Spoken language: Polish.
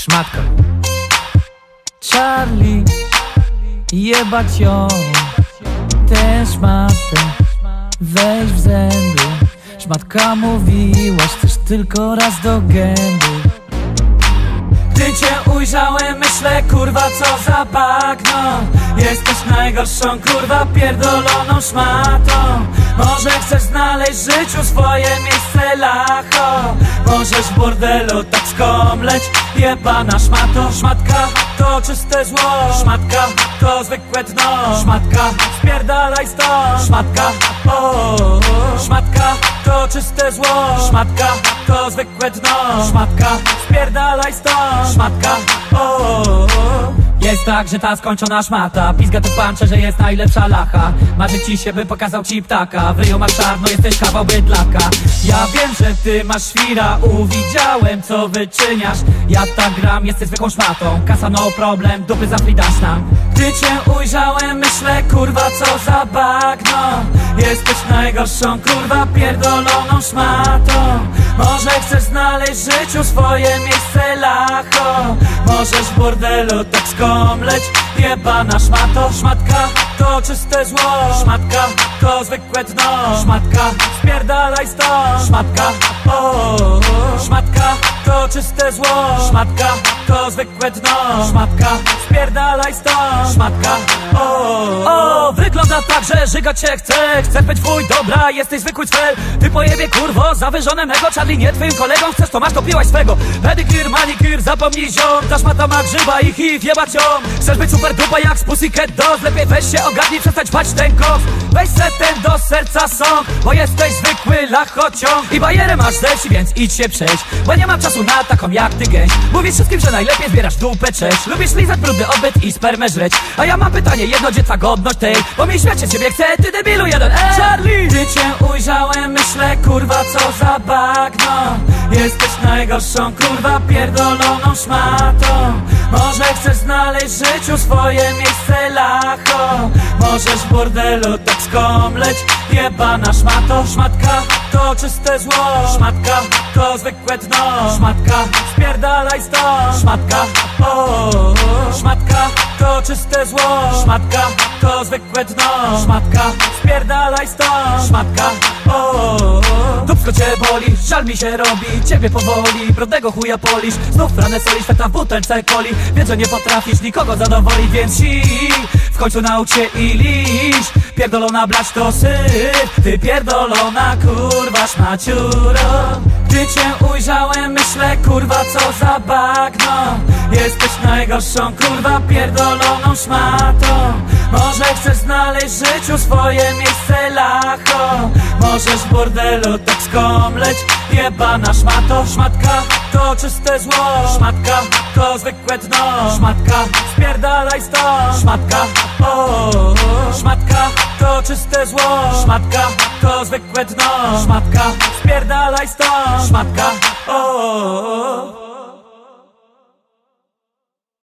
Szmatka Charlie Jebać ją. Tę szmatę Weź w zęby. Szmatka mówiłaś też tylko raz do gęby. Gdy cię ujrzałem, myślę, kurwa, co za bagno. Jesteś najgorszą, kurwa, pierdoloną szmatą Może chcesz znaleźć w życiu swoje miejsce, lacho? Możesz w bordelu tak skomleć, jebana szmato Szmatka to czyste zło, szmatka to zwykłe dno. Szmatka, spierdalaj stąd, szmatka, o, szmatka to czyste zło. Szmatka to zwykłe dno. Szmatka, spierdalaj stąd. Szmatka, o, jest tak, że ta skończona szmata. Pizga to pancze, że jest najlepsza lacha. Marzy ci się, by pokazał ci ptaka. W ryju masz czarno, jesteś kawał bydlaka. Ja wiem, że ty masz świra. Uwidziałem, co wyczyniasz. Ja tak gram, jesteś zwykłą szmatą. Kasa no problem, dupy za fridasz nam. Gdy cię ujrzałem, myślę, kurwa, co za bagno. Jesteś najgorszą, kurwa, pierdoloną szmatą. Może znaleźć życiu swoje miejsce, lacho. Możesz w bordelu tak skomleć. Jebana szmato, szmatka to czyste zło. Szmatka to zwykłe dno. Szmatka spierdalaj stąd. Szmatka, o, szmatka to czyste zło. Szmatka to zwykłe dno. Szmatka spierdalaj stąd. Szmatka, o, o Wygląda tak, że żyga cię chce. Chcę być twój, dobra, jesteś zwykły cwel Ty pojebie kurwo, zawyżone mego Charlie nie twoim kolegą, chcesz to masz, to piłaś swego. Pedikir, manikir, zapomnij ziom. Ta szmata ma grzyba i HIV, jebać ją. Chcesz być super dupa jak z Pussycat Dolls. Lepiej weź się ogarnij, przestać bać ten kos Weź se ten do serca song Bo jesteś zwykły lachociąg I bajerę masz wsi, więc idź się przejść Bo nie mam czasu na taką jak ty gęś. Mówisz wszystkim, że najlepiej zbierasz dupę cześć. Lubisz lizać brudny obyt i spermę żreć. A ja mam pytanie, jedno gdzie twa godność tej? Bo mi się ciebie chce, ty debilu jeden Ej! Charlie! Gdy cię ujrzałem, myślę, kurwa, co za bagno. Jesteś najgorszą, kurwa, pierdoloną szmatą. Może chcesz znaleźć w życiu swoje miejsce, lacho. Możesz w bordelu tak Jebana szmato, szmatka to czyste zło. Szmatka to zwykłe dno. Szmatka spierdalaj stąd. Szmatka, o, to czyste zło. Szmatka to zwykłe dno. Szmatka spierdalaj stąd. Szmatka, o, Dupsko cię boli, żal mi się robi. Ciebie powoli, brodego chuja polisz. Znów ranę soli, świata w butelce coli. Wiem, że nie potrafisz nikogo zadowolić Więc si, w końcu naucz się i lisz Pierdolona blać to syf. Ty pierdolona kurwa szmaciuro Gdy cię ujrzałem myślę kurwa co za bagno Jesteś najgorszą kurwa pierdoloną szmatą. Może chcesz znaleźć w życiu swoje miejsce lacho. Możesz w bordelu tak skomleć Jebana szmato, szmatka to czyste zło. Szmatka to zwykłe dno. Szmatka spierdalaj stąd. Szmatka, o, szmatka to czyste zło. Szmatka to zwykłe dno. Szmatka spierdalaj stąd. Szmatka, o